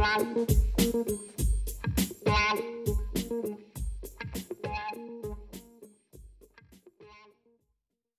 right.